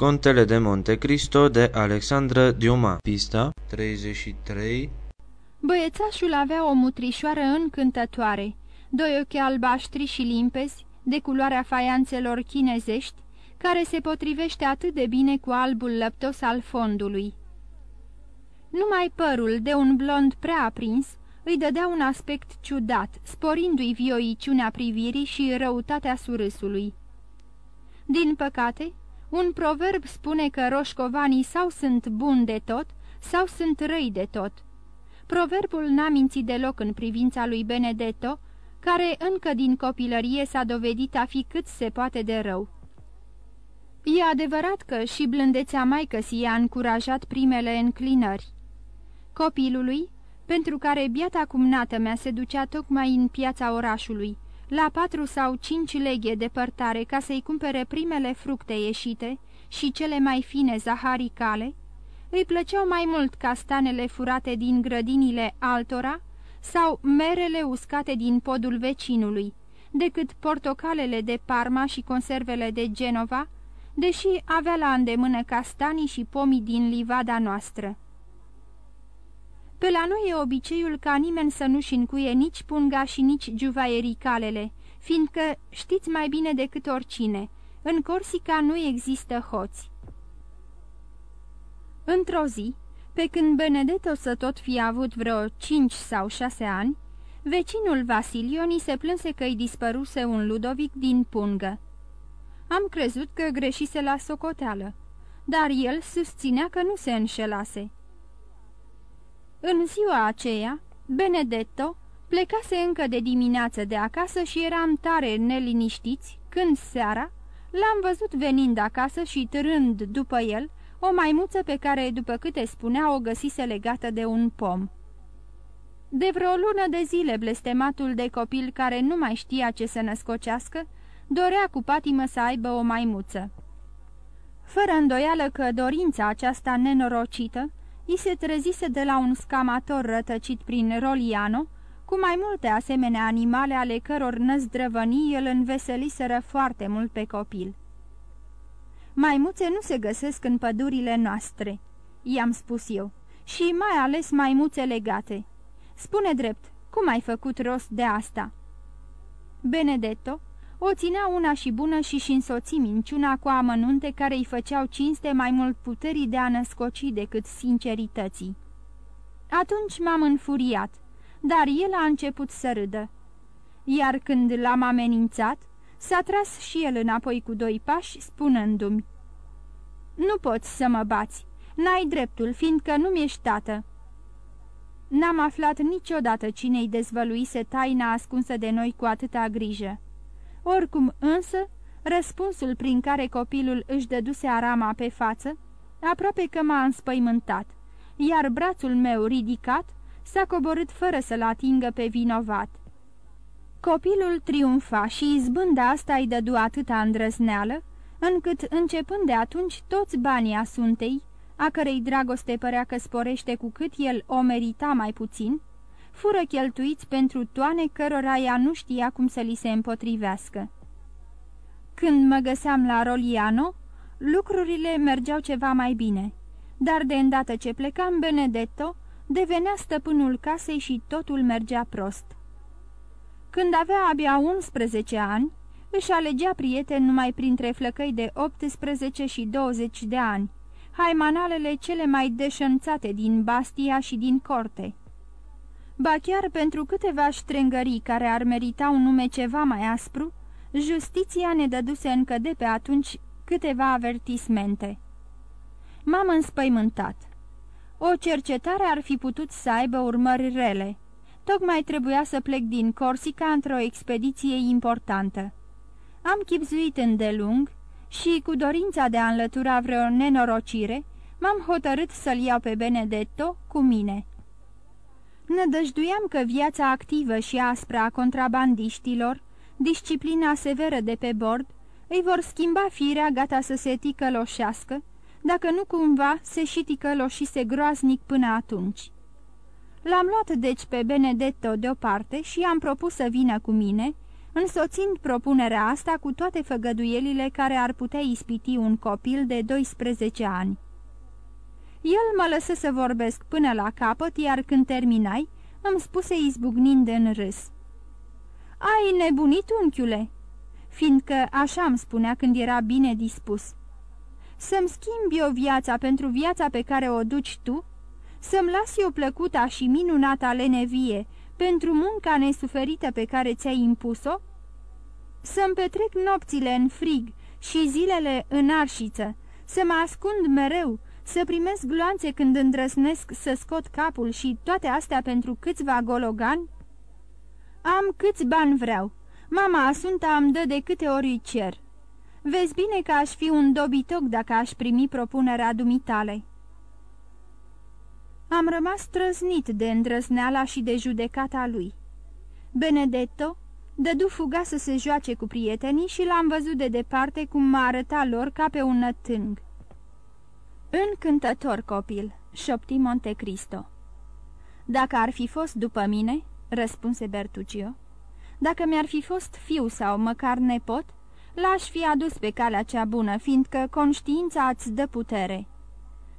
Contele de Monte Cristo de Alexandra Diuma Pista 33 Băiețașul avea o mutrișoară încântătoare, doi ochi albaștri și limpezi, de culoarea faianțelor chinezești, care se potrivește atât de bine cu albul lăptos al fondului. Numai părul, de un blond prea aprins, îi dădea un aspect ciudat, sporindu-i vioiciunea privirii și răutatea surâsului. Din păcate, un proverb spune că roșcovanii sau sunt buni de tot, sau sunt răi de tot. Proverbul n-a mințit deloc în privința lui Benedetto, care încă din copilărie s-a dovedit a fi cât se poate de rău. E adevărat că și blândețea maică i-a încurajat primele înclinări. Copilului, pentru care biata cumnată mea se ducea tocmai în piața orașului, la patru sau cinci leghe departare ca să-i cumpere primele fructe ieșite și cele mai fine zaharicale, îi plăceau mai mult castanele furate din grădinile altora sau merele uscate din podul vecinului, decât portocalele de Parma și conservele de Genova, deși avea la îndemână castanii și pomii din livada noastră. Pe la noi e obiceiul ca nimeni să nu-și încuie nici punga și nici juvaiericalele, fiindcă știți mai bine decât oricine, în Corsica nu există hoți. Într-o zi, pe când Benedetto să tot fi avut vreo cinci sau șase ani, vecinul Vasilioni se plânse că îi dispăruse un Ludovic din pungă. Am crezut că greșise la socoteală, dar el susținea că nu se înșelase. În ziua aceea, Benedetto plecase încă de dimineață de acasă și eram tare neliniștiți când seara l-am văzut venind acasă și târând după el o maimuță pe care, după câte spunea, o găsise legată de un pom. De vreo lună de zile blestematul de copil care nu mai știa ce să născocească, dorea cu patimă să aibă o maimuță. Fără îndoială că dorința aceasta nenorocită i se trezise de la un scamator rătăcit prin Roliano, cu mai multe asemenea animale ale căror năzdrăvănii îl înveseliseră foarte mult pe copil. Maimuțe nu se găsesc în pădurile noastre, i-am spus eu, și mai ales maimuțe legate. Spune drept, cum ai făcut rost de asta?" Benedetto o ținea una și bună și-și însoți minciuna cu amănunte care îi făceau cinste mai mult puterii de a născoci decât sincerității. Atunci m-am înfuriat, dar el a început să râdă. Iar când l-am amenințat, s-a tras și el înapoi cu doi pași, spunându-mi Nu poți să mă bați, n-ai dreptul, fiindcă nu mi-ești tată." N-am aflat niciodată cine-i dezvăluise taina ascunsă de noi cu atâta grijă. Oricum însă, răspunsul prin care copilul își dăduse arama pe față, aproape că m-a înspăimântat, iar brațul meu ridicat s-a coborât fără să-l atingă pe vinovat. Copilul triumfa și izbânda asta îi dădu atâta îndrăzneală, încât, începând de atunci, toți banii asuntei, a cărei dragoste părea că sporește cu cât el o merita mai puțin, fură cheltuiți pentru toane cărora ea nu știa cum să li se împotrivească. Când mă găseam la Roliano, lucrurile mergeau ceva mai bine, dar de îndată ce plecam Benedetto, devenea stăpânul casei și totul mergea prost. Când avea abia 11 ani, își alegea prieteni numai printre flăcăi de 18 și 20 de ani, haimanalele cele mai deșănțate din Bastia și din Corte. Ba chiar pentru câteva ștrengării care ar merita un nume ceva mai aspru, justiția ne dăduse încă de pe atunci câteva avertismente. M-am înspăimântat. O cercetare ar fi putut să aibă urmări rele. Tocmai trebuia să plec din Corsica într-o expediție importantă. Am chipzuit îndelung și, cu dorința de a înlătura vreo nenorocire, m-am hotărât să-l iau pe Benedetto cu mine. Nădăjduiam că viața activă și aspră a contrabandiștilor, disciplina severă de pe bord, îi vor schimba firea gata să se ticăloșească, dacă nu cumva se și ticăloșise groaznic până atunci. L-am luat deci pe Benedetto deoparte și i-am propus să vină cu mine, însoțind propunerea asta cu toate făgăduielile care ar putea ispiti un copil de 12 ani. El mă lăsă să vorbesc până la capăt, iar când terminai, îmi spuse izbucnind în râs. Ai nebunit, unchiule?" Fiindcă așa îmi spunea când era bine dispus. Să-mi schimbi o viața pentru viața pe care o duci tu? Să-mi las eu plăcuta și minunata lenevie pentru munca nesuferită pe care ți-ai impus-o? Să-mi petrec nopțile în frig și zilele în arșiță, să mă ascund mereu, să primesc gloanțe când îndrăsnesc să scot capul și toate astea pentru câțiva gologani? Am câți bani vreau. Mama Asunta îmi dă de câte ori îi cer. Vezi bine că aș fi un dobitoc dacă aș primi propunerea dumitale. Am rămas trăznit de îndrăzneala și de judecata lui. Benedetto dădu fuga să se joace cu prietenii și l-am văzut de departe cum mă arăta lor ca pe un nătâng. Încântător copil, șopti Montecristo. Dacă ar fi fost după mine, răspunse Bertuccio, dacă mi-ar fi fost fiu sau măcar nepot, l-aș fi adus pe calea cea bună, fiindcă conștiința îți dă putere.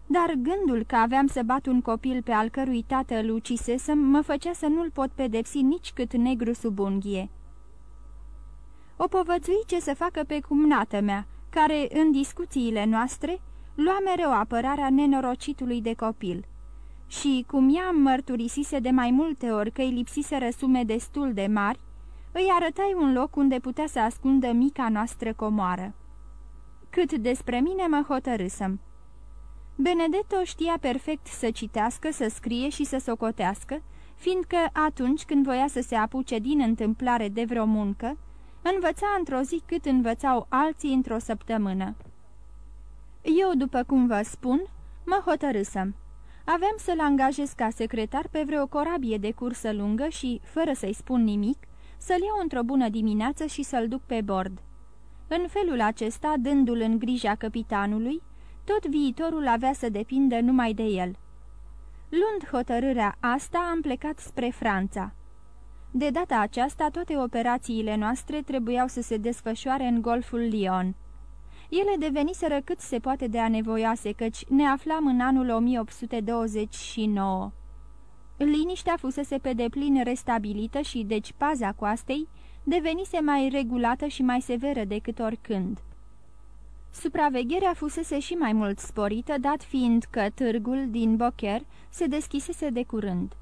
Dar gândul că aveam să bat un copil pe al cărui tată îl ucisesem mă făcea să nu-l pot pedepsi nici cât negru sub unghie. O povățui ce să facă pe cumnată mea, care, în discuțiile noastre, lua mereu apărarea nenorocitului de copil. Și, cum ea îmi mărturisise de mai multe ori că îi lipsise sume destul de mari, îi arătai un loc unde putea să ascundă mica noastră comoară. Cât despre mine mă hotărâsăm. Benedetto știa perfect să citească, să scrie și să socotească, fiindcă atunci când voia să se apuce din întâmplare de vreo muncă, învăța într-o zi cât învățau alții într-o săptămână. Eu, după cum vă spun, mă hotărâsăm. Aveam să-l angajez ca secretar pe vreo corabie de cursă lungă și, fără să-i spun nimic, să-l iau într-o bună dimineață și să-l duc pe bord. În felul acesta, dându-l în grija capitanului, tot viitorul avea să depindă numai de el. Luând hotărârea asta, am plecat spre Franța. De data aceasta, toate operațiile noastre trebuiau să se desfășoare în golful Lyon. Ele deveniseră cât se poate de anevoioase, căci ne aflam în anul 1829. Liniștea fusese pe deplin restabilită și, deci, paza coastei devenise mai regulată și mai severă decât oricând. Supravegherea fusese și mai mult sporită, dat fiind că târgul din Bocher se deschisese de curând.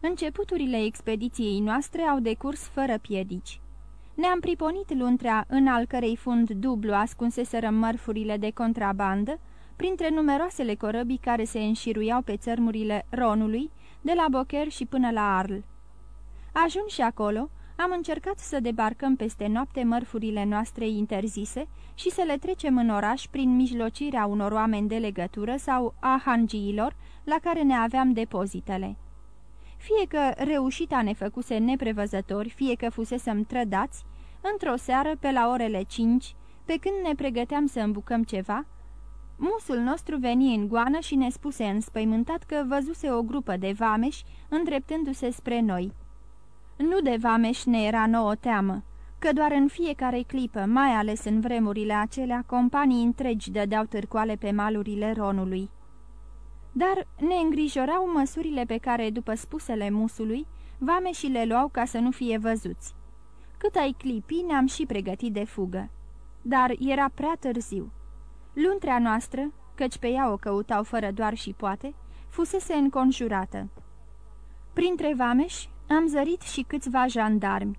Începuturile expediției noastre au decurs fără piedici. Ne-am priponit luntrea în al cărei fund dublu ascunseseră mărfurile de contrabandă, printre numeroasele corăbii care se înșiruiau pe țărmurile Ronului, de la Bocher și până la Arl. Ajuns și acolo, am încercat să debarcăm peste noapte mărfurile noastre interzise și să le trecem în oraș prin mijlocirea unor oameni de legătură sau a hangiilor la care ne aveam depozitele. Fie că reușita ne făcuse neprevăzători, fie că fusesem trădați, într-o seară, pe la orele cinci, pe când ne pregăteam să îmbucăm ceva, musul nostru veni în goană și ne spuse înspăimântat că văzuse o grupă de vameși îndreptându-se spre noi. Nu de vameși ne era nouă teamă, că doar în fiecare clipă, mai ales în vremurile acelea, companii întregi dădeau târcoale pe malurile Ronului. Dar ne îngrijorau măsurile pe care, după spusele musului, vameșii le luau ca să nu fie văzuți. Cât ai clipi, ne-am și pregătit de fugă. Dar era prea târziu. Luntrea noastră, căci pe ea o căutau fără doar și poate, fusese înconjurată. Printre vameși am zărit și câțiva jandarmi.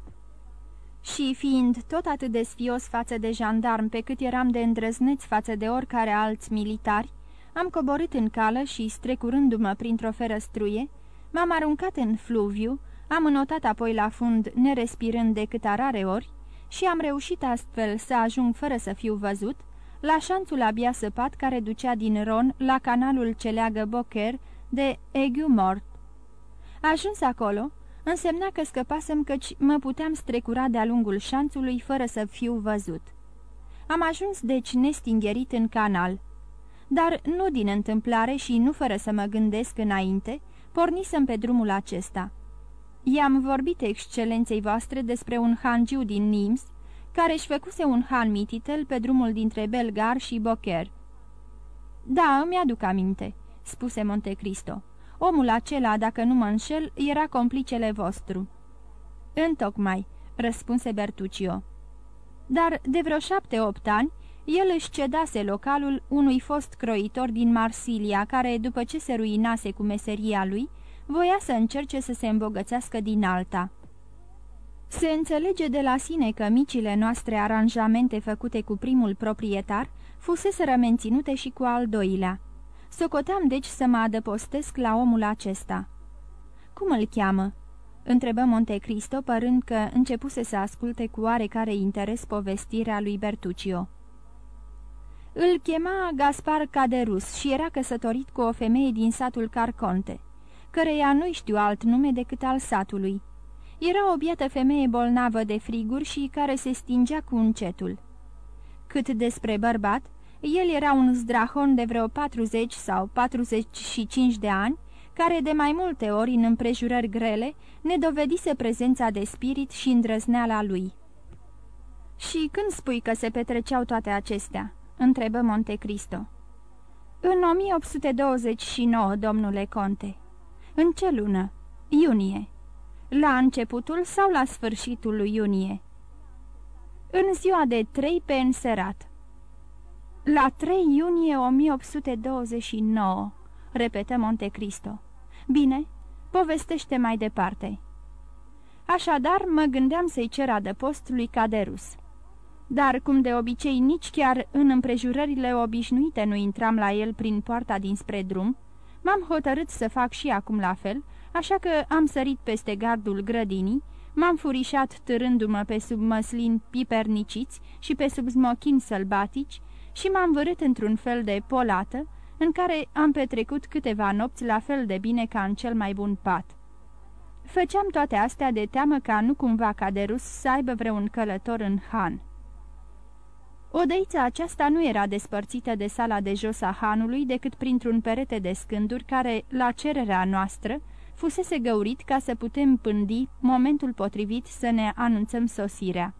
Și fiind tot atât de sfios față de jandarm pe cât eram de îndrăzneți față de oricare alți militari, am coborât în cală și, strecurându-mă printr-o ferăstruie, m-am aruncat în fluviu, am înotat apoi la fund, nerespirând decât a rare ori, și am reușit astfel să ajung fără să fiu văzut, la șanțul abia săpat care ducea din Ron la canalul ce leagă Bocher de Aigu Mort. Ajuns acolo, însemna că scăpasem căci mă puteam strecura de-a lungul șanțului fără să fiu văzut. Am ajuns deci nestingherit în canal, dar nu din întâmplare și nu fără să mă gândesc înainte, pornisem pe drumul acesta. I-am vorbit excelenței voastre despre un hangiu din Nims, care își făcuse un han mititel pe drumul dintre Belgar și Bocher. Da, îmi aduc aminte," spuse Montecristo. Omul acela, dacă nu mă înșel, era complicele vostru." Întocmai," răspunse Bertuccio. Dar de vreo șapte-opt ani, el își cedase localul unui fost croitor din Marsilia, care, după ce se ruinase cu meseria lui, voia să încerce să se îmbogățească din alta. Se înțelege de la sine că micile noastre aranjamente făcute cu primul proprietar fuseseră menținute și cu al doilea. Socoteam deci să mă adăpostesc la omul acesta. Cum îl cheamă?" întrebă Montecristo, părând că începuse să asculte cu oarecare interes povestirea lui Bertuccio. Îl chema Gaspar Caderus și era căsătorit cu o femeie din satul Carconte, căreia nu-i știu alt nume decât al satului. Era o biată femeie bolnavă de friguri și care se stingea cu încetul. Cât despre bărbat, el era un zdrahon de vreo 40 sau 45 de ani, care de mai multe ori în împrejurări grele ne dovedise prezența de spirit și îndrăzneala lui. Și când spui că se petreceau toate acestea?" Întrebă Montecristo. În 1829, domnule conte." În ce lună?" Iunie." La începutul sau la sfârșitul lui iunie?" În ziua de trei pe înserat." La 3 iunie 1829," repetă Montecristo. Bine, povestește mai departe." Așadar, mă gândeam să-i cer adăpost lui Caderus. Dar, cum de obicei, nici chiar în împrejurările obișnuite nu intram la el prin poarta dinspre drum, m-am hotărât să fac și acum la fel, așa că am sărit peste gardul grădinii, m-am furișat târându-mă pe sub măslin piperniciți și pe sub smochin sălbatici și m-am vărât într-un fel de polată, în care am petrecut câteva nopți la fel de bine ca în cel mai bun pat. Făceam toate astea de teamă ca nu cumva ca de rus să aibă vreun călător în Han. Odăița aceasta nu era despărțită de sala de jos a hanului decât printr-un perete de scânduri care, la cererea noastră, fusese găurit ca să putem pândi momentul potrivit să ne anunțăm sosirea.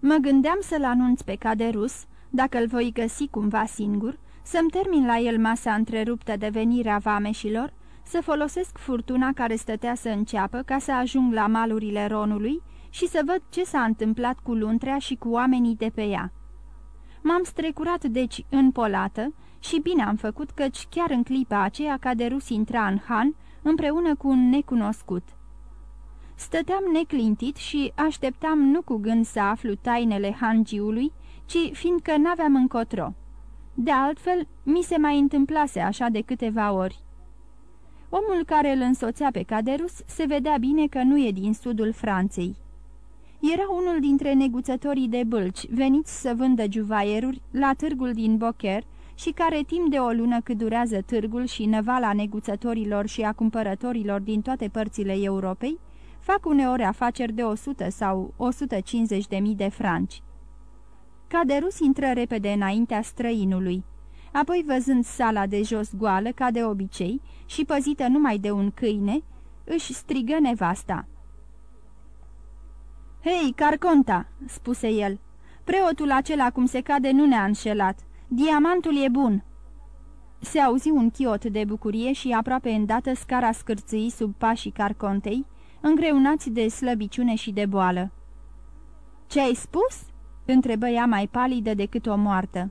Mă gândeam să-l anunț pe Caderus, dacă îl voi găsi cumva singur, să-mi termin la el masa întreruptă de venirea vameșilor, să folosesc furtuna care stătea să înceapă ca să ajung la malurile Ronului și să văd ce s-a întâmplat cu luntrea și cu oamenii de pe ea. M-am strecurat deci în polată și bine am făcut căci chiar în clipa aceea Caderus intra în Han împreună cu un necunoscut. Stăteam neclintit și așteptam nu cu gând să aflu tainele hangiului, ci fiindcă n-aveam încotro. De altfel, mi se mai întâmplase așa de câteva ori. Omul care îl însoțea pe Caderus se vedea bine că nu e din sudul Franței. Era unul dintre neguțătorii de bâlci, veniți să vândă juvaieruri la târgul din Bocher și care timp de o lună cât durează târgul și năvala neguțătorilor și a cumpărătorilor din toate părțile Europei, fac uneori afaceri de 100 sau 150 de mii de franci. Caderus intră repede înaintea străinului. Apoi, văzând sala de jos goală, ca de obicei, și păzită numai de un câine, își strigă nevasta. Hei, Carconta!" spuse el. Preotul acela cum se cade nu ne-a înșelat. Diamantul e bun!" Se auzi un chiot de bucurie și aproape îndată scara scârțâi sub pașii Carcontei, îngreunați de slăbiciune și de boală. Ce ai spus?" întrebă ea mai palidă decât o moartă.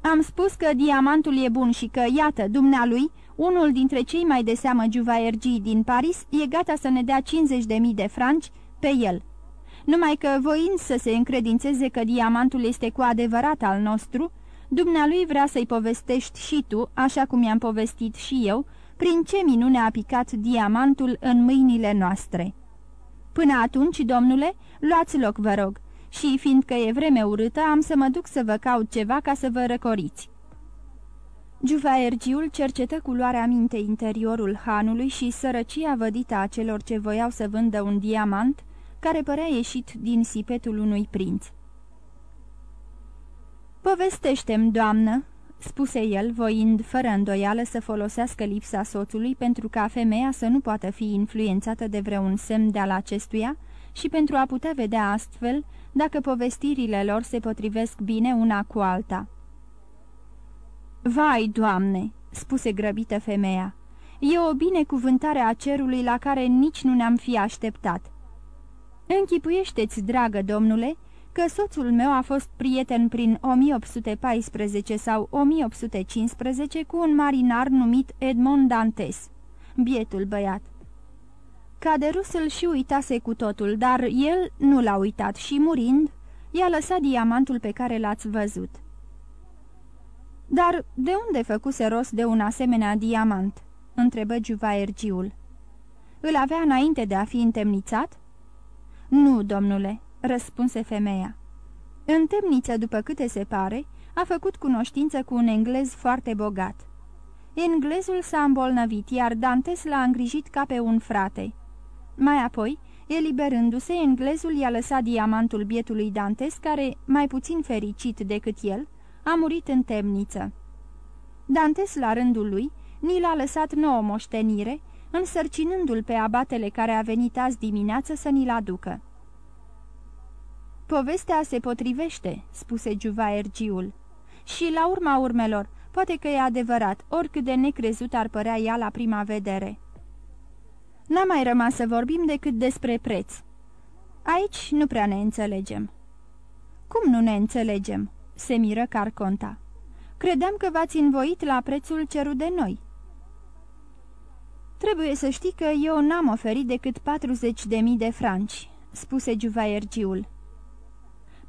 Am spus că diamantul e bun și că, iată, dumnealui, unul dintre cei mai de seamă juvaergii din Paris, e gata să ne dea 50.000 de franci pe el. Numai că, voind să se încredințeze că diamantul este cu adevărat al nostru, dumnealui vrea să-i povestești și tu, așa cum i-am povestit și eu, prin ce minune a picat diamantul în mâinile noastre. Până atunci, domnule, luați loc, vă rog, și, fiindcă e vreme urâtă, am să mă duc să vă caut ceva ca să vă răcoriți." Juvaergiul cercetă culoarea minte interiorul hanului și sărăcia vădită a celor ce voiau să vândă un diamant, care părea ieșit din sipetul unui prinț. Povestește-mi, doamnă," spuse el, voind fără îndoială să folosească lipsa soțului pentru ca femeia să nu poată fi influențată de vreun semn de al acestuia și pentru a putea vedea astfel dacă povestirile lor se potrivesc bine una cu alta. Vai, Doamne!" spuse grăbită femeia. E o binecuvântare a cerului la care nici nu ne-am fi așteptat." Închipuiește-ți, dragă domnule, că soțul meu a fost prieten prin 1814 sau 1815 cu un marinar numit Edmond Dantes, bietul băiat. Caderus îl și uitase cu totul, dar el nu l-a uitat și, murind, i-a lăsat diamantul pe care l-ați văzut. Dar de unde făcuse rost de un asemenea diamant?" întrebă Juvaergiul. Îl avea înainte de a fi întemnițat?" Nu, domnule," răspunse femeia. În temniță, după câte se pare, a făcut cunoștință cu un englez foarte bogat. Englezul s-a îmbolnăvit, iar Dantes l-a îngrijit ca pe un frate. Mai apoi, eliberându-se, englezul i-a lăsat diamantul bietului Dantes, care, mai puțin fericit decât el, a murit în temniță. Dantes, la rândul lui, ni l-a lăsat nouă moștenire, însărcinându-l pe abatele care a venit azi dimineață să ni-l aducă. Povestea se potrivește," spuse Juvaergiul. Și la urma urmelor, poate că e adevărat, oricât de necrezut ar părea ea la prima vedere." N-a mai rămas să vorbim decât despre preț. Aici nu prea ne înțelegem." Cum nu ne înțelegem?" se miră Carconta. Credeam că v-ați învoit la prețul cerut de noi." Trebuie să știi că eu n-am oferit decât 40 de mii de franci," spuse Juvaergiul.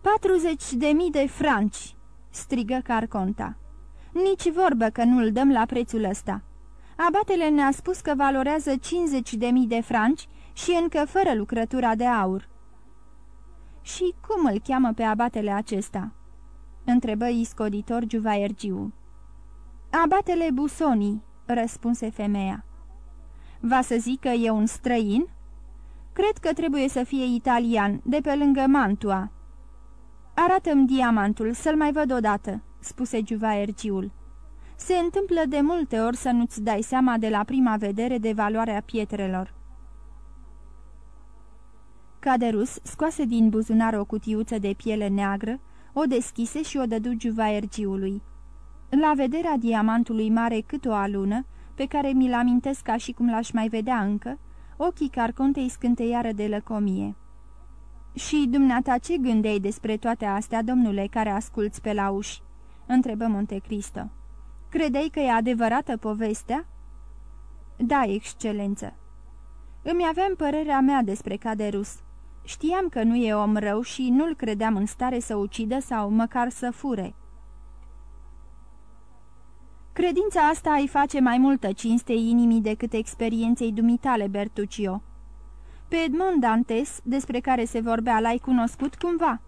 40 de mii de franci!" strigă Carconta. Nici vorbă că nu-l dăm la prețul ăsta. Abatele ne-a spus că valorează 50 de mii de franci și încă fără lucrătura de aur." Și cum îl cheamă pe abatele acesta?" întrebă iscoditor Juvaergiu. Abatele Busoni," răspunse femeia. Va să zic că e un străin?" Cred că trebuie să fie italian, de pe lângă Mantua." Arată-mi diamantul, să-l mai văd odată," spuse Juvaergiul. Se întâmplă de multe ori să nu-ți dai seama de la prima vedere de valoarea pietrelor." Caderus scoase din buzunar o cutiuță de piele neagră, o deschise și o dădu Juvaergiului. La vederea diamantului mare cât o alună, pe care mi-l amintesc ca și cum l-aș mai vedea încă, ochii carcontei scânteiară de lăcomie. Și dumneata ce gândeai despre toate astea, domnule, care asculți pe la uși?" întrebă Montecristo. Credeai că e adevărată povestea?" Da, excelență." Îmi aveam părerea mea despre Caderus. Știam că nu e om rău și nu-l credeam în stare să ucidă sau măcar să fure." Credința asta îi face mai multă cinste inimii decât experienței dumitale, Bertuccio. Pe Edmond Dantes, despre care se vorbea, l-ai cunoscut cumva?"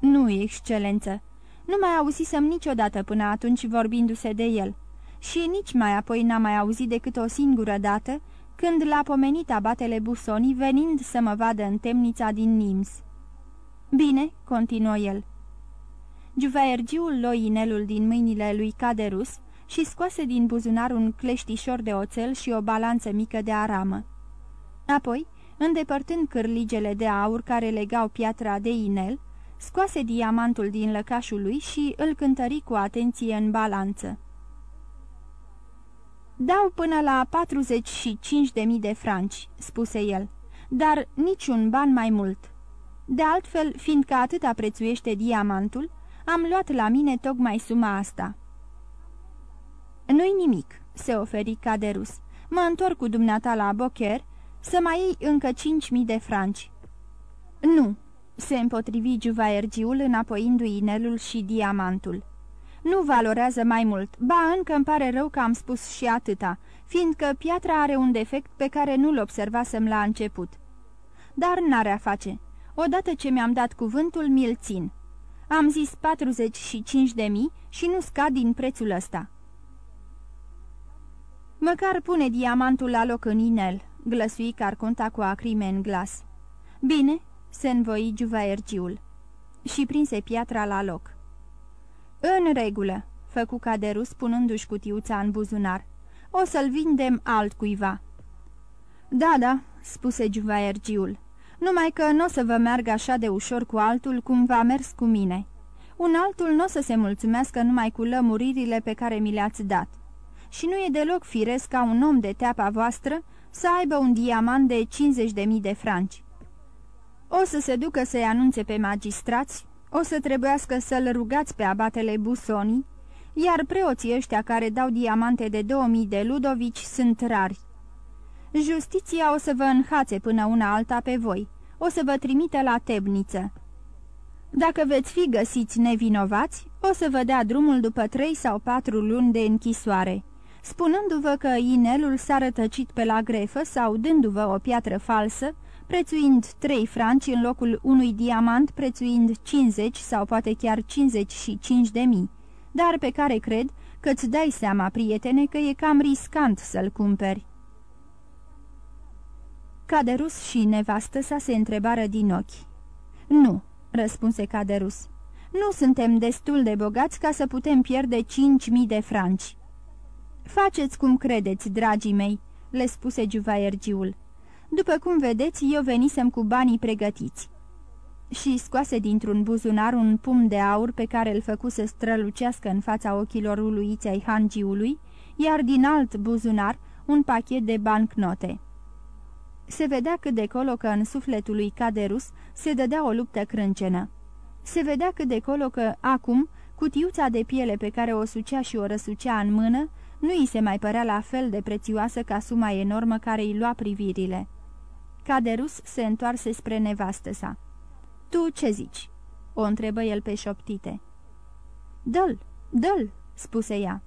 Nu, excelență. Nu mai auzisem niciodată până atunci vorbindu-se de el. Și nici mai apoi n-am mai auzit decât o singură dată, când l-a pomenit abatele Busoni venind să mă vadă în temnița din Nims. Bine," continuă el. Juvaergiul loi inelul din mâinile lui Caderus și scoase din buzunar un cleștișor de oțel și o balanță mică de aramă. Apoi, îndepărtând cârligele de aur care legau piatra de inel, scoase diamantul din lăcașul lui și îl cântări cu atenție în balanță. Dau până la 45.000 de franci," spuse el, dar niciun ban mai mult. De altfel, fiindcă atât prețuiește diamantul, am luat la mine tocmai suma asta." Nu-i nimic," se oferi Caderus. Mă întorc cu dumneata la Bocher să mai iei încă cinci mii de franci." Nu," se împotrivi Juvaergiul înapoiindu-i inelul și diamantul. Nu valorează mai mult, ba încă îmi pare rău că am spus și atâta, fiindcă piatra are un defect pe care nu-l observasem la început. Dar n-are a face. Odată ce mi-am dat cuvântul, mi-l țin. Am zis 45 de mii și nu scad din prețul ăsta. Măcar pune diamantul la loc în inel, glăsui Carconta cu acrime în glas. Bine, se învoi Juvaergiul și prinse piatra la loc. În regulă, făcu Caderus punându-și cutiuța în buzunar. O să-l vindem altcuiva." Da, da," spuse Juvaergiul, numai că nu o să vă meargă așa de ușor cu altul cum v-a mers cu mine. Un altul nu o să se mulțumească numai cu lămuririle pe care mi le-ați dat. Și nu e deloc firesc ca un om de teapa voastră să aibă un diamant de 50.000 de franci. O să se ducă să-i anunțe pe magistrați, o să trebuiască să-l rugați pe abatele Busoni, iar preoții ăștia care dau diamante de 2000 de ludovici sunt rari. Justiția o să vă înhațe până una alta pe voi, o să vă trimite la temniță. Dacă veți fi găsiți nevinovați, o să vă dea drumul după trei sau patru luni de închisoare, spunându-vă că inelul s-a rătăcit pe la grefă sau dându-vă o piatră falsă, prețuind 3 franci în locul unui diamant prețuind 50 sau poate chiar 55 de mii, dar pe care cred că-ți dai seama, prietene, că e cam riscant să-l cumperi. Caderus și nevastă sa se întrebară din ochi. Nu, răspunse Caderus. Nu suntem destul de bogați ca să putem pierde cinci mii de franci. Faceți cum credeți, dragii mei, le spuse Juvaergiul. După cum vedeți, eu venisem cu banii pregătiți. Și scoase dintr-un buzunar un pum de aur pe care îl făcu să strălucească în fața ochilor uluiți ai hangiului, iar din alt buzunar un pachet de bancnote. Se vedea cât de colo că în sufletul lui Caderus se dădea o luptă crâncenă. Se vedea cât de colo că, acum, cutiuța de piele pe care o sucea și o răsucea în mână, nu îi se mai părea la fel de prețioasă ca suma enormă care îi lua privirile. Caderus se întoarse spre nevastă sa. Tu ce zici?" o întrebă el pe șoptite. Dă-l, dă-l," spuse ea.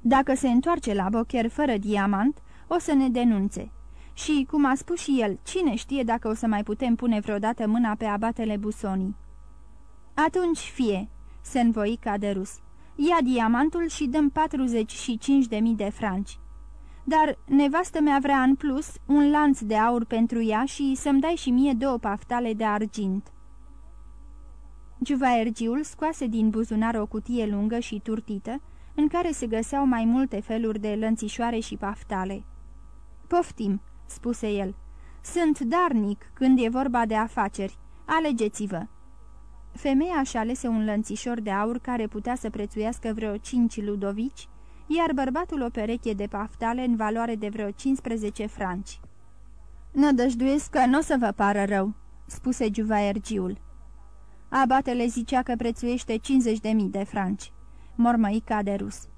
Dacă se întoarce la bocher fără diamant, o să ne denunțe. Și, cum a spus și el, cine știe dacă o să mai putem pune vreodată mâna pe abatele Busonii. Atunci fie, se învoi Caderus. Ia diamantul și dăm 45.000 de franci. Dar nevastă mea vrea în plus un lanț de aur pentru ea și să-mi dai și mie două paftale de argint. Juvaergiul scoase din buzunar o cutie lungă și turtită, în care se găseau mai multe feluri de lănțișoare și paftale. Poftim," spuse el. Sunt darnic când e vorba de afaceri. Alegeți-vă." Femeia își alese un lănțișor de aur care putea să prețuiască vreo cinci ludovici, iar bărbatul o pereche de paftale în valoare de vreo 15 franci. Nădăjduiesc că nu o să vă pară rău," spuse Juvaergiul. Abatele zicea că prețuiește 50.000 de franci. Mormăi Caderus.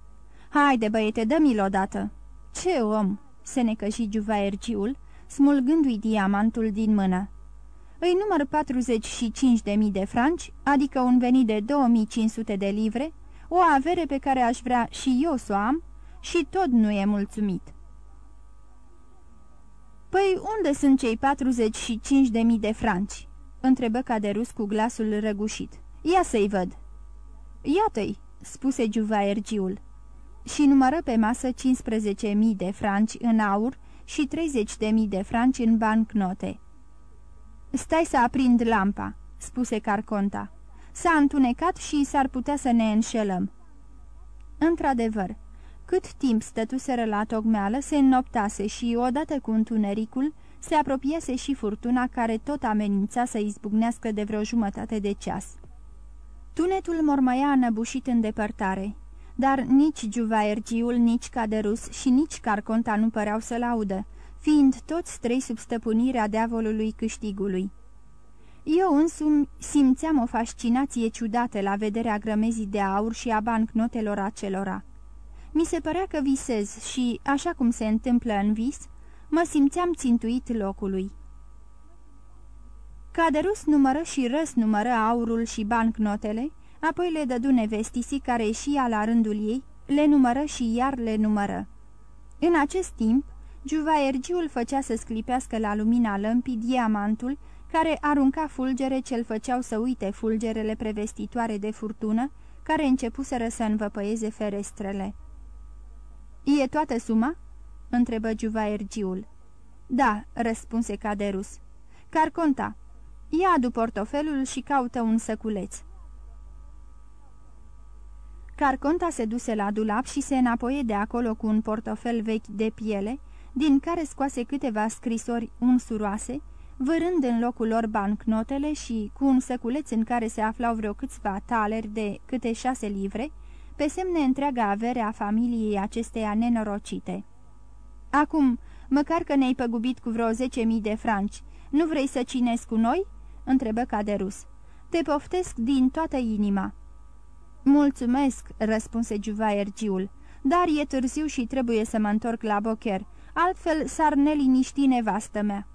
Haide, băiete, dă-mi-l odată." Ce om!" se necăși Juvaergiul, smulgându-i diamantul din mână. Îi număr 45.000 de franci, adică un venit de 2500 de livre, o avere pe care aș vrea și eu să o am și tot nu e mulțumit. Păi unde sunt cei 45.000 de franci?" întrebă Caderus cu glasul răgușit. Ia să-i văd." Iată-i," spuse Juvaergiul și numără pe masă 15.000 de franci în aur și 30.000 de franci în bancnote. Stai să aprind lampa," spuse Carconta. S-a întunecat și s-ar putea să ne înșelăm." Într-adevăr, cât timp stătuseră la tocmeală, se înnoptase și, odată cu întunericul, se apropiase și furtuna care tot amenința să izbucnească de vreo jumătate de ceas. Tunetul mormăia înăbușit în depărtare, dar nici Juvaergiul, nici Caderus și nici Carconta nu păreau să laudă, fiind toți trei sub stăpânirea deavolului câștigului. Eu însumi simțeam o fascinație ciudată la vederea grămezii de aur și a bancnotelor acelora. Mi se părea că visez și, așa cum se întâmplă în vis, mă simțeam țintuit locului. Caderus numără și răs numără aurul și bancnotele, apoi le dădu nevestisii care și ea la rândul ei, le numără și iar le numără. În acest timp, Juvaergiul făcea să sclipească la lumina lămpii diamantul, care arunca fulgere ce-l făceau să uite fulgerele prevestitoare de furtună, care începuseră să învăpăieze ferestrele. E toată suma?" întrebă Juvaergiul. Da," răspunse Caderus. Carconta, ia adu portofelul și caută un săculeț." Carconta se duse la dulap și se înapoie de acolo cu un portofel vechi de piele, din care scoase câteva scrisori unsuroase, vârând în locul lor bancnotele și cu un săculeț în care se aflau vreo câțiva taleri de câte șase livre, pe semne întreaga avere a familiei acesteia nenorocite. Acum, măcar că ne-ai păgubit cu vreo zece mii de franci, nu vrei să cinezi cu noi?" întrebă Caderus. Te poftesc din toată inima." Mulțumesc," răspunse Juvaergiul, dar e târziu și trebuie să mă întorc la bocher, altfel s-ar neliniști nevastă mea."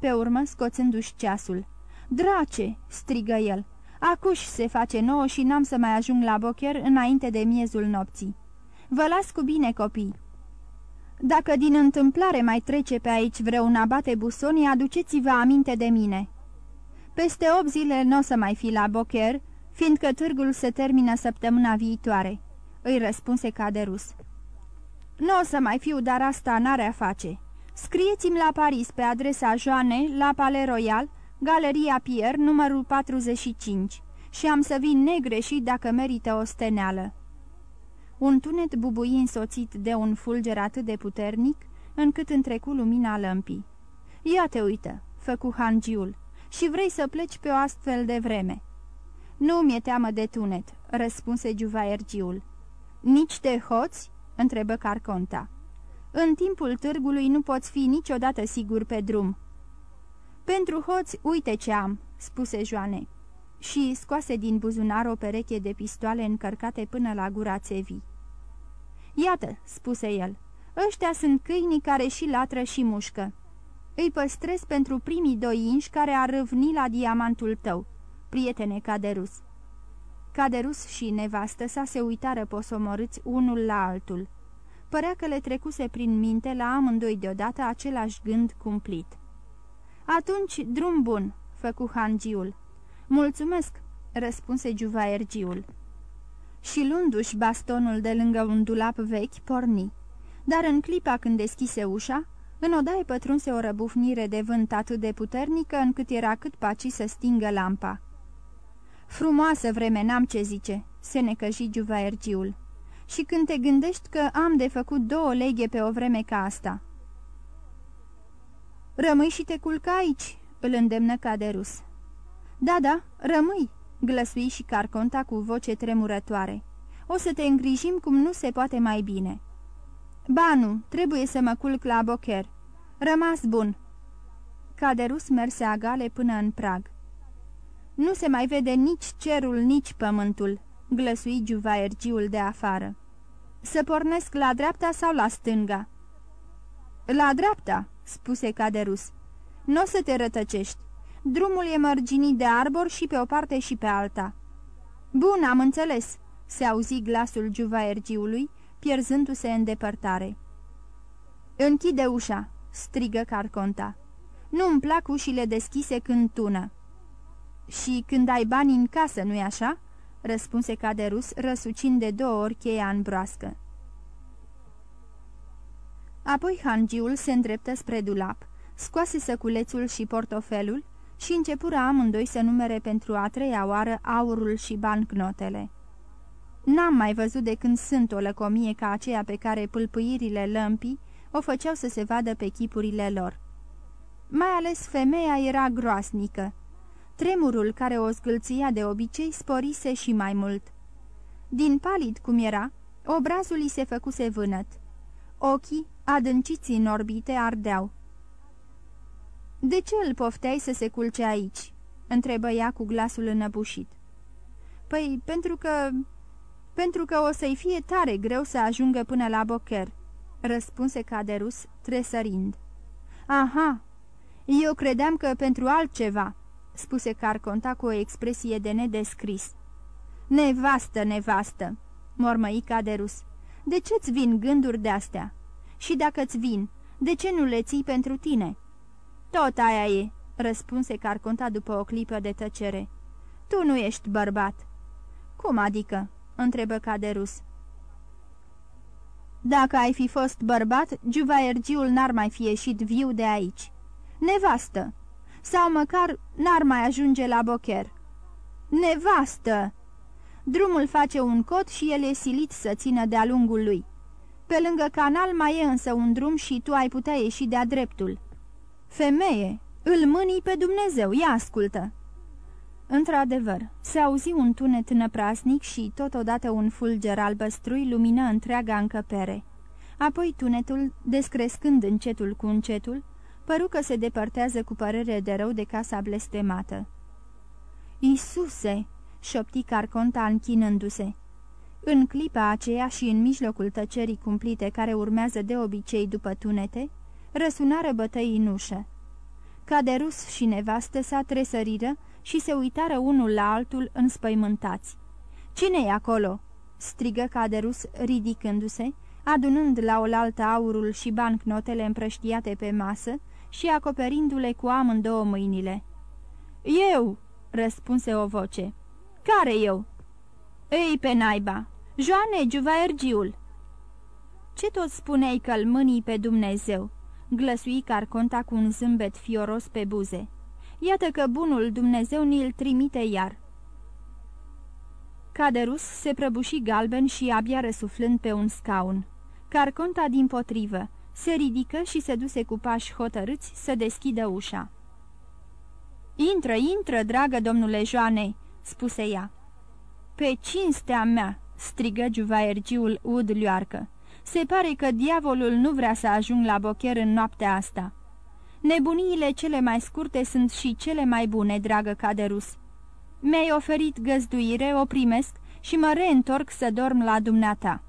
Pe urmă, scoțându-și ceasul. Drace!" strigă el. Acuș se face nouă și n-am să mai ajung la bocher înainte de miezul nopții. Vă las cu bine, copii." Dacă din întâmplare mai trece pe aici vreun abate busonii, aduceți-vă aminte de mine." Peste 8 zile nu o să mai fi la bocher, fiindcă târgul se termină săptămâna viitoare," îi răspunse Caderus. Nu o să mai fiu, dar asta n-are a face. Scrieți-mi la Paris pe adresa Joane, la Palais Royal, Galeria Pierre, numărul 45, și am să vin negreșit dacă merită o steneală." Un tunet bubui însoțit de un fulger atât de puternic, încât întrecu lumina lămpii. Ia te uită," făcu hangiul, și vrei să pleci pe o astfel de vreme." Nu mi-e teamă de tunet," răspunse Juvaergiul. Nici de hoți?" Întrebă Carconta. În timpul târgului nu poți fi niciodată sigur pe drum." Pentru hoți, uite ce am," spuse Joane. Și scoase din buzunar o pereche de pistoale încărcate până la gura țevii. Iată," spuse el, ăștia sunt câinii care și latră și mușcă. Îi păstrez pentru primii doi inși care ar râvni la diamantul tău, prietene Caderus." Caderus și nevastă sa se uitară posomorâți unul la altul. Părea că le trecuse prin minte la amândoi deodată același gând cumplit. Atunci, drum bun," făcu hangiul. Mulțumesc," răspunse juvaergiul. Și luându-și bastonul de lângă un dulap vechi, porni. Dar în clipa când deschise ușa, în odaie pătrunse o răbufnire de vânt atât de puternică încât era cât paci să stingă lampa. Frumoasă vreme, n-am ce zice," se necăji juvaergiul. Și când te gândești că am de făcut două leghe pe o vreme ca asta." Rămâi și te culca aici," îl îndemnă Caderus. Da, da, rămâi," glăsui și Carconta cu voce tremurătoare. O să te îngrijim cum nu se poate mai bine." Ba nu, trebuie să mă culc la bocher. Rămas bun." Caderus merse agale până în prag. Nu se mai vede nici cerul, nici pământul," glăsui juvaergiul de afară. Să pornesc la dreapta sau la stânga?" La dreapta," spuse Caderus. Nu o să te rătăcești. Drumul e mărginit de arbor și pe o parte și pe alta." Bun, am înțeles," se auzi glasul juvaergiului, pierzându-se în depărtare. Închide ușa," strigă Carconta. Nu-mi plac ușile deschise când tună." Și când ai bani în casă, nu-i așa?" răspunse Caderus, răsucind de două ori cheia în broască. Apoi hangiul se îndreptă spre dulap, scoase săculețul și portofelul și începură amândoi să numere pentru a treia oară aurul și bancnotele. N-am mai văzut de când sunt o lăcomie ca aceea pe care pâlpâirile lămpii o făceau să se vadă pe chipurile lor. Mai ales femeia era groasnică. Tremurul care o zgâlția de obicei sporise și mai mult. Din palid cum era, obrazul îi se făcuse vânăt. Ochii, adânciți în orbite, ardeau. De ce îl pofteai să se culce aici?" întrebă ea cu glasul înăbușit. Păi, pentru că... pentru că o să-i fie tare greu să ajungă până la bocher," răspunse Caderus, tresărind. Aha, eu credeam că pentru altceva," spuse Carconta cu o expresie de nedescris. Nevastă, nevastă," mormăi Caderus. De ce-ți vin gânduri de-astea? Și dacă-ți vin, de ce nu le ții pentru tine?" Tot aia e," răspunse Carconta după o clipă de tăcere. Tu nu ești bărbat." Cum adică?" întrebă Caderus. Dacă ai fi fost bărbat, Juvaergiul n-ar mai fi ieșit viu de aici. Nevastă! Sau măcar n-ar mai ajunge la bocher. Nevastă! Drumul face un cot și el e silit să țină de-a lungul lui. Pe lângă canal mai e însă un drum și tu ai putea ieși de-a dreptul. Femeie, îl mânii pe Dumnezeu, ia ascultă!" Într-adevăr, se auzi un tunet năprasnic și totodată un fulger albăstrui lumină întreaga încăpere. Apoi tunetul, descrescând încetul cu încetul, păru că se depărtează cu părere de rău de casa blestemată. Isuse!" șopti Carconta închinându-se. În clipa aceea și în mijlocul tăcerii cumplite care urmează de obicei după tunete, răsunară bătăii în ușă. Caderus și nevastă sa tresăriră și se uitară unul la altul înspăimântați. Cine-i acolo?" strigă Caderus ridicându-se, adunând la oaltă aurul și bancnotele împrăștiate pe masă și acoperindu-le cu amândouă mâinile. Eu!" răspunse o voce. Care eu?" Ei, pe naiba! Joane, Giuvaergiul!" Ce tot spuneai că-l mânii pe Dumnezeu?" glăsui Carconta cu un zâmbet fioros pe buze. Iată că bunul Dumnezeu ni-l trimite iar." Caderus se prăbuși galben și abia răsuflând pe un scaun. Carconta din potrivă se ridică și se duse cu pași hotărâți să deschidă ușa. Intră, intră, dragă domnule Joane!" spuse ea. Pe cinstea mea!" strigă juvaergiul ud lioarcă. Se pare că diavolul nu vrea să ajung la bocher în noaptea asta." Nebuniile cele mai scurte sunt și cele mai bune, dragă Caderus. Mi-ai oferit găzduire, o primesc și mă reîntorc să dorm la dumneata."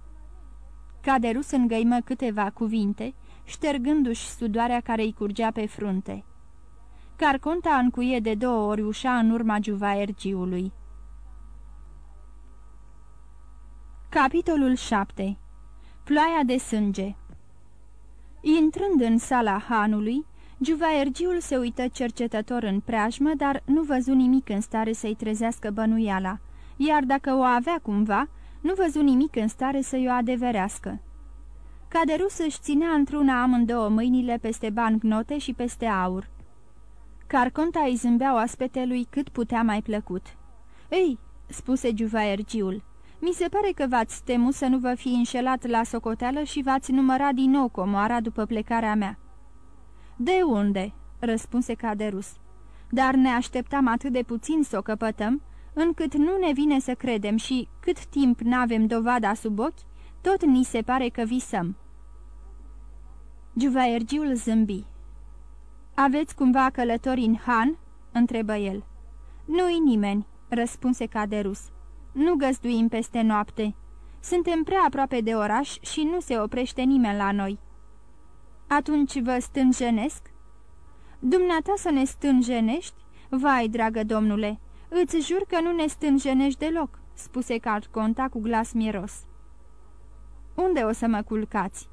Caderus îngăimă câteva cuvinte, ștergându-și sudoarea care îi curgea pe frunte. Carconta încuie de două ori ușa în urma juvaergiului. Capitolul 7 Ploaia de sânge Intrând în sala hanului, Juvaergiul se uită cercetător în preajmă, dar nu văzu nimic în stare să-i trezească bănuiala, iar dacă o avea cumva, nu văzu nimic în stare să-i o adeverească. Caderus își ținea într-una amândouă mâinile peste bancnote și peste aur. Carconta îi zâmbea oaspetelui cât putea mai plăcut. Ei, spuse Juvaergiul, mi se pare că v-ați temut să nu vă fi înșelat la socoteală și v-ați numărat din nou comoara după plecarea mea." De unde?" răspunse Caderus. Dar ne așteptam atât de puțin să o căpătăm, încât nu ne vine să credem și, cât timp n-avem dovada sub ochi, tot ni se pare că visăm." Juvaergiul zâmbi. Aveți cumva călători în Han?" întrebă el. Nu-i nimeni," răspunse Caderus. Nu găzduim peste noapte. Suntem prea aproape de oraș și nu se oprește nimeni la noi." Atunci vă stânjenesc?" Dumneata să ne stânjenești? Vai, dragă domnule, îți jur că nu ne stânjenești deloc," spuse Carconta cu glas miros. Unde o să mă culcați?"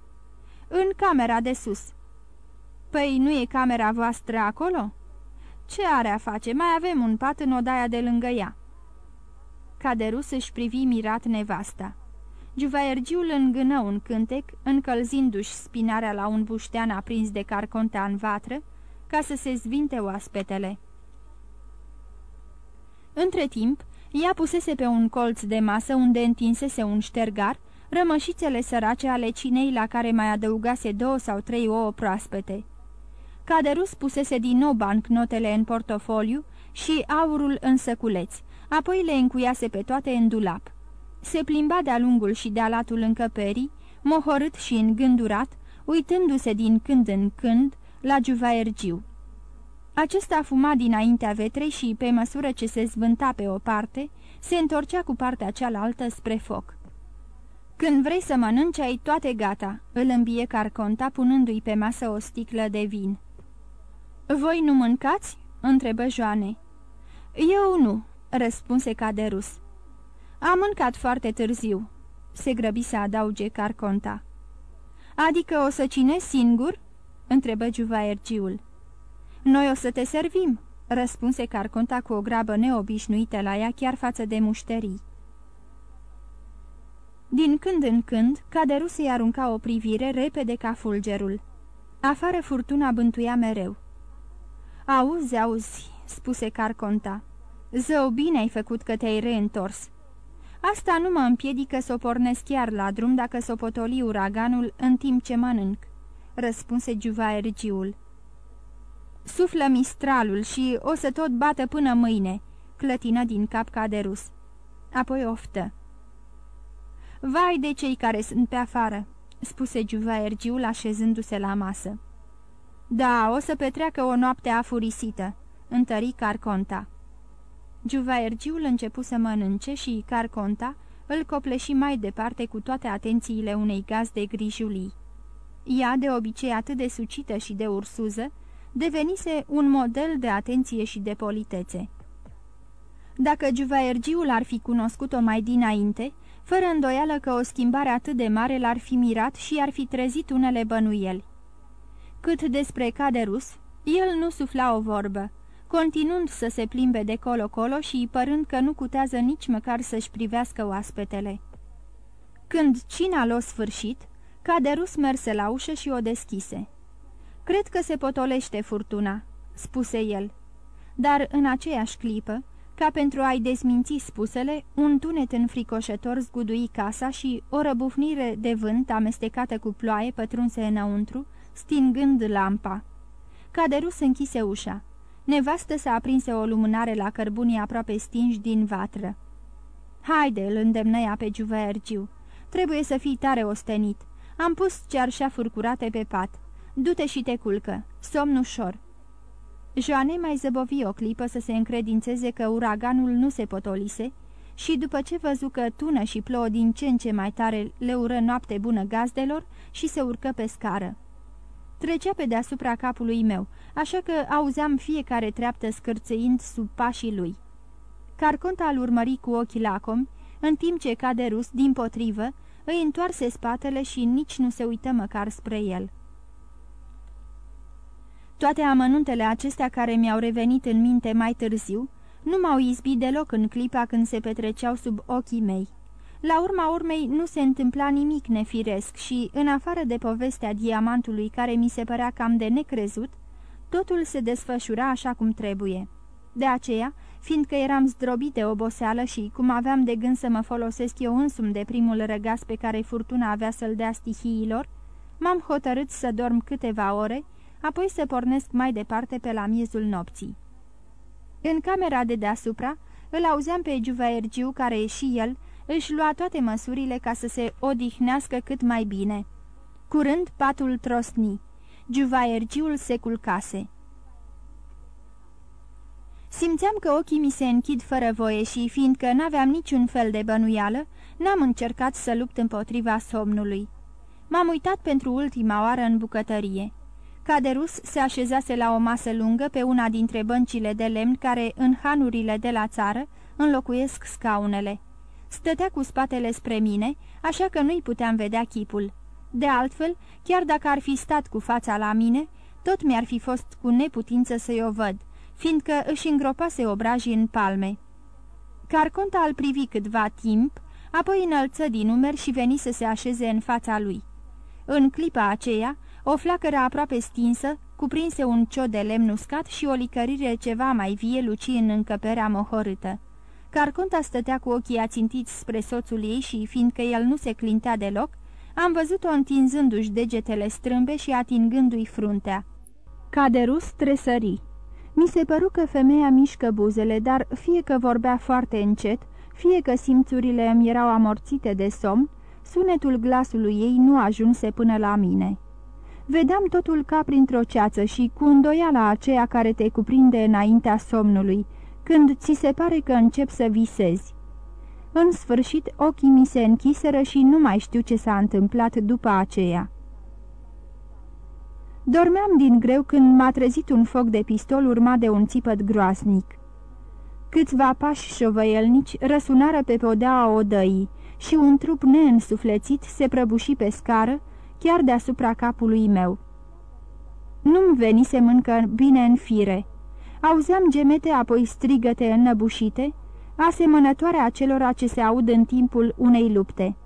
În camera de sus." Păi nu e camera voastră acolo?" Ce are a face? Mai avem un pat în odaia de lângă ea." Caderus își privi mirat nevasta. Juvaergiul îngână un cântec, încălzindu-și spinarea la un buștean aprins de carconta în vatră, ca să se zvinte oaspetele. Între timp, ea pusese pe un colț de masă unde întinsese un ștergar, rămășițele sărace ale cinei la care mai adăugase două sau trei ouă proaspete. Caderus pusese din nou bancnotele în portofoliu și aurul în săculeți, apoi le încuiase pe toate în dulap. Se plimba de-a lungul și de-a latul încăperii, mohorât și îngândurat, uitându-se din când în când la Juvaergiu. Acesta fuma dinaintea vetrei și, pe măsură ce se zvânta pe o parte, se întorcea cu partea cealaltă spre foc. Când vrei să mănânci, ai toate gata," îl îmbie Carconta, punându-i pe masă o sticlă de vin. Voi nu mâncați?" întrebă Joane. Eu nu," răspunse Caderus. Am mâncat foarte târziu," se grăbi să adauge Carconta. Adică o să cine singur?" întrebă Juvaergiul. Noi o să te servim," răspunse Carconta cu o grabă neobișnuită la ea chiar față de mușterii. Din când în când, Caderus îi arunca o privire repede ca fulgerul. Afară furtuna bântuia mereu. Auzi, auzi," spuse Carconta. Zău, bine ai făcut că te-ai reîntors. Asta nu mă împiedică să o pornesc chiar la drum dacă s-o potoli uraganul în timp ce mănânc, răspunse Giuvaergiul. Suflă mistralul și o să tot bată până mâine, clătină din cap de rus. Apoi oftă. Vai de cei care sunt pe afară, spuse Giuvaergiul așezându-se la masă. Da, o să petreacă o noapte afurisită, întări Carconta. Giuvaergiul începu să mănânce și Carconta îl copleși mai departe cu toate atențiile unei gazde grijulii. Ea, de obicei atât de sucită și de ursuză, devenise un model de atenție și de politețe. Dacă Giuvaergiul ar fi cunoscut-o mai dinainte, fără îndoială că o schimbare atât de mare l-ar fi mirat și ar fi trezit unele bănuieli. Cât despre Caderus, el nu sufla o vorbă, continuând să se plimbe de colo-colo și părând că nu cutează nici măcar să-și privească oaspetele. Când cina l-o sfârșit, Caderus merse la ușă și o deschise. Cred că se potolește furtuna," spuse el. Dar în aceeași clipă, ca pentru a-i dezminți spusele, un tunet înfricoșător zgudui casa și o răbufnire de vânt amestecată cu ploaie pătrunse înăuntru, stingând lampa. Caderus închise ușa. Nevastă s-a aprinse o lumânare la cărbunii aproape stinși din vatră. Haide, îl îndemnăia pe Giuvergiu. Trebuie să fii tare ostenit. Am pus cearșafuri curate pe pat. Du-te și te culcă. Somn ușor." Joane mai zăbovi o clipă să se încredințeze că uraganul nu se potolise și după ce văzu că tună și plouă din ce în ce mai tare le ură noapte bună gazdelor și se urcă pe scară. Trecea pe deasupra capului meu, așa că auzeam fiecare treaptă scârțăind sub pașii lui. Carconta al urmări cu ochii lacomi, în timp ce Caderus, din potrivă, îi întoarse spatele și nici nu se uită măcar spre el. Toate amănuntele acestea care mi-au revenit în minte mai târziu, nu m-au izbit deloc în clipa când se petreceau sub ochii mei. La urma urmei nu se întâmpla nimic nefiresc și, în afară de povestea diamantului care mi se părea cam de necrezut, totul se desfășura așa cum trebuie. De aceea, fiindcă eram zdrobit de oboseală și, cum aveam de gând să mă folosesc eu însumi de primul răgaz pe care furtuna avea să-l dea stihiilor, m-am hotărât să dorm câteva ore, apoi să pornesc mai departe pe la miezul nopții. În camera de deasupra, îl auzeam pe Giuvaergiu, care și el își lua toate măsurile ca să se odihnească cât mai bine. Curând patul trosni. Giuvaergiul se culcase. Simțeam că ochii mi se închid fără voie și, fiindcă n-aveam niciun fel de bănuială, n-am încercat să lupt împotriva somnului. M-am uitat pentru ultima oară în bucătărie. Caderus se așezase la o masă lungă pe una dintre băncile de lemn care, în hanurile de la țară, înlocuiesc scaunele. Stătea cu spatele spre mine, așa că nu-i puteam vedea chipul. De altfel, chiar dacă ar fi stat cu fața la mine, tot mi-ar fi fost cu neputință să-i o văd, fiindcă își îngropase obrajii în palme. Carconta îl privi câtva timp, apoi înălță din numeri și veni să se așeze în fața lui. În clipa aceea, o flacără aproape stinsă, cuprinse un cio de lemn uscat și o licărire ceva mai vie luci în încăperea mohorâtă. Carconta stătea cu ochii ațintiți spre soțul ei și, fiindcă el nu se clintea deloc, am văzut-o întinzându-și degetele strâmbe și atingându-i fruntea. Caderus tresări. Mi se păru că femeia mișcă buzele, dar fie că vorbea foarte încet, fie că simțurile îmi erau amorțite de somn, sunetul glasului ei nu ajunse până la mine. Vedeam totul ca printr-o ceață și cu îndoiala aceea care te cuprinde înaintea somnului, când ți se pare că încep să visezi. În sfârșit, ochii mi se închiseră și nu mai știu ce s-a întâmplat după aceea. Dormeam din greu când m-a trezit un foc de pistol urmat de un țipăt groasnic. Câțiva pași șovăielnici răsunară pe podea odăii și un trup neînsuflețit se prăbuși pe scară, chiar deasupra capului meu. Nu-mi veni să mâncă bine în fire. Auzeam gemete, apoi strigăte înnăbușite, asemănătoare acelora ce se aud în timpul unei lupte.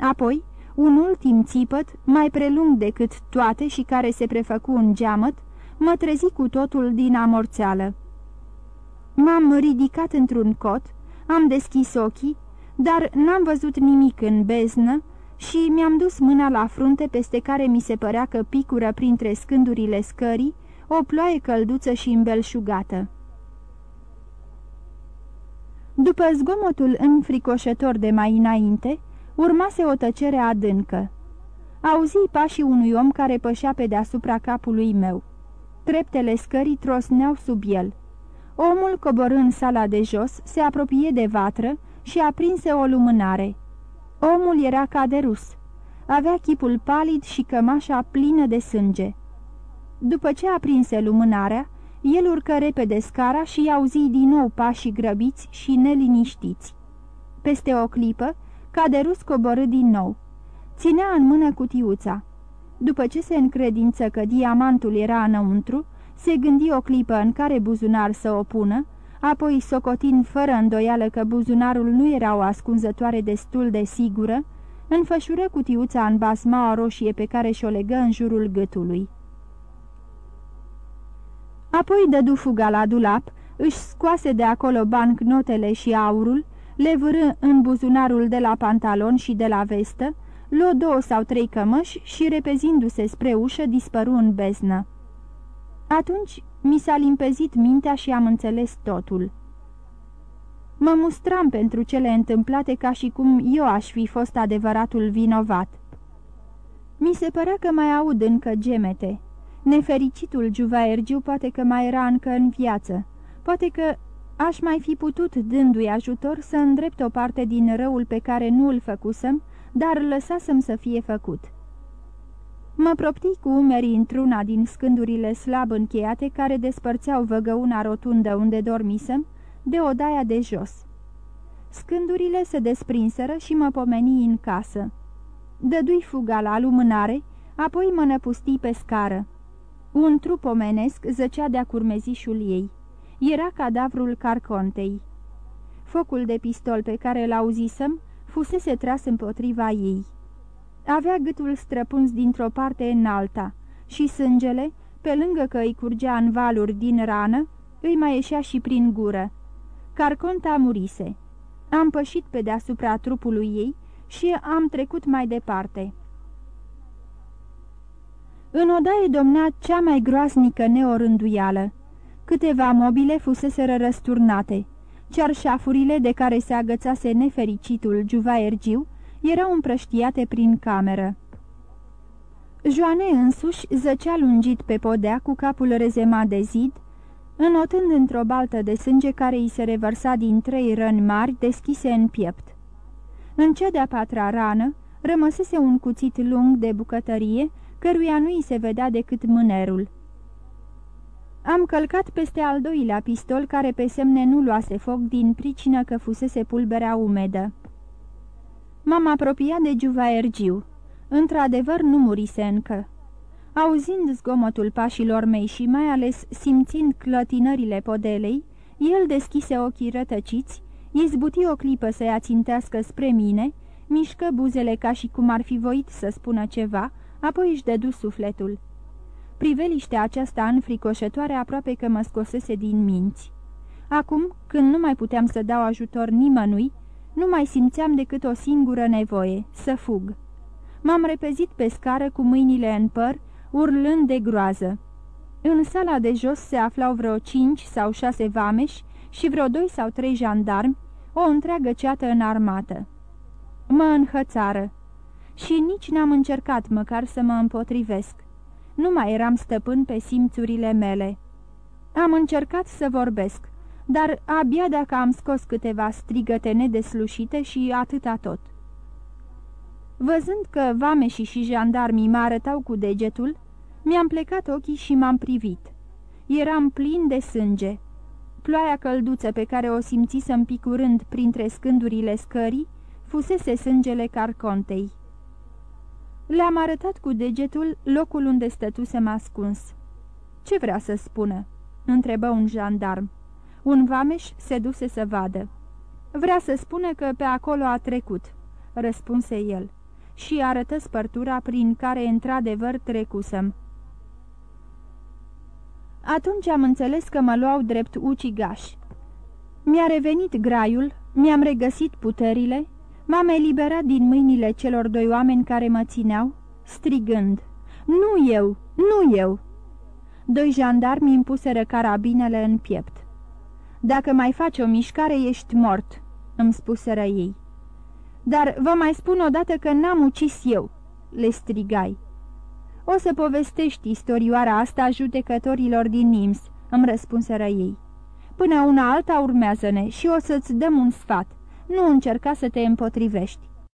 Apoi, un ultim țipăt, mai prelung decât toate și care se prefăcu în geamăt, mă trezi cu totul din amorțeală. M-am ridicat într-un cot, am deschis ochii, dar n-am văzut nimic în beznă și mi-am dus mâna la frunte peste care mi se părea că picură printre scândurile scării o ploaie călduță și îmbelșugată. După zgomotul înfricoșător de mai înainte, urmase o tăcere adâncă. Auzi pașii unui om care pășea pe deasupra capului meu. Treptele scării trosneau sub el. Omul, coborând sala de jos, se apropie de vatră și aprinse o lumânare. Omul era ca de rus. Avea chipul palid și cămașa plină de sânge. După ce aprinse lumânarea, el urcă repede scara și auzi din nou pașii grăbiți și neliniștiți. Peste o clipă, Caderus coborâ din nou. Ținea în mână cutiuța. După ce se încredință că diamantul era înăuntru, se gândi o clipă în care buzunar să o pună, apoi, socotind fără îndoială că buzunarul nu era o ascunzătoare destul de sigură, înfășură cutiuța în basmaua roșie pe care și-o legă în jurul gâtului. Apoi dădu fuga la dulap, își scoase de acolo bancnotele și aurul, le vârâ în buzunarul de la pantalon și de la vestă, luă două sau trei cămăși și, repezindu-se spre ușă, dispăru în beznă. Atunci mi s-a limpezit mintea și am înțeles totul. Mă mustram pentru cele întâmplate ca și cum eu aș fi fost adevăratul vinovat. Mi se părea că mai aud încă gemete. Nefericitul Juvaergiu poate că mai era încă în viață. Poate că aș mai fi putut, dându-i ajutor, să îndrept o parte din răul pe care nu îl făcusem, dar lăsasem să fie făcut. Mă propti cu umerii într-una din scândurile slab încheiate care despărțeau văgăuna rotundă unde dormisem de odaia de jos. Scândurile se desprinseră și mă pomeni în casă. Dădui fuga la lumânare, apoi mă năpusti pe scară. Un trup omenesc zăcea de-a curmezișul ei. Era cadavrul carcontei. Focul de pistol pe care l-auzisem fusese tras împotriva ei. Avea gâtul străpuns dintr-o parte în alta și sângele, pe lângă că îi curgea în valuri din rană, îi mai ieșea și prin gură. Carconta murise. Am pășit pe deasupra trupului ei și am trecut mai departe. În odaie domnea cea mai groaznică neorânduială. Câteva mobile fuseseră răsturnate. Cearșafurile de care se agățase nefericitul Juvaergiu erau împrăștiate prin cameră. Joane însuși zăcea lungit pe podea cu capul rezemat de zid, înotând într-o baltă de sânge care îi se revărsa din trei răni mari deschise în piept. În cea de-a patra rană rămăsese un cuțit lung de bucătărie, căruia nu îi se vedea decât mânerul. Am călcat peste al doilea pistol care pe semne nu luase foc din pricină că fusese pulberea umedă. M-am apropiat de Juvaergiu. Într-adevăr nu murise încă. Auzind zgomotul pașilor mei și mai ales simțind clătinările podelei, el deschise ochii rătăciți, izbuti o clipă să-i ațintească spre mine, mișcă buzele ca și cum ar fi voit să spună ceva, apoi își dădu sufletul. Priveliștea aceasta înfricoșătoare aproape că mă scosese din minți. Acum, când nu mai puteam să dau ajutor nimănui, nu mai simțeam decât o singură nevoie, să fug. M-am repezit pe scară cu mâinile în păr, urlând de groază. În sala de jos se aflau vreo cinci sau șase vameși și vreo doi sau trei jandarmi, o întreagă ceată în armată. Mă înhățară și nici n-am încercat măcar să mă împotrivesc. Nu mai eram stăpân pe simțurile mele. Am încercat să vorbesc, dar abia dacă am scos câteva strigăte nedeslușite și atâta tot. Văzând că vameșii și jandarmii mă arătau cu degetul, mi-am plecat ochii și m-am privit. Eram plin de sânge. Ploaia călduță pe care o simțisem picurând printre scândurile scării, fusese sângele carcontei. Le-am arătat cu degetul locul unde stătusem ascuns. Ce vrea să spună?" întrebă un jandarm. Un vameș se duse să vadă. Vrea să spună că pe acolo a trecut," răspunse el, și arătă spărtura prin care într-adevăr trecusem. Atunci am înțeles că mă luau drept ucigaș. Mi-a revenit graiul, Mi-am regăsit puterile, m-am eliberat din mâinile celor doi oameni care mă țineau, strigând, Nu eu, nu eu!" Doi jandarmi îmi puseră carabinele în piept. Dacă mai faci o mișcare, ești mort," îmi spuseră ei. Dar vă mai spun odată că n-am ucis eu," le strigai. O să povestești istorioara asta judecătorilor din Nims," îmi răspunseră ei. Până una alta urmează-ne și o să-ți dăm un sfat. Nu încerca să te împotrivești.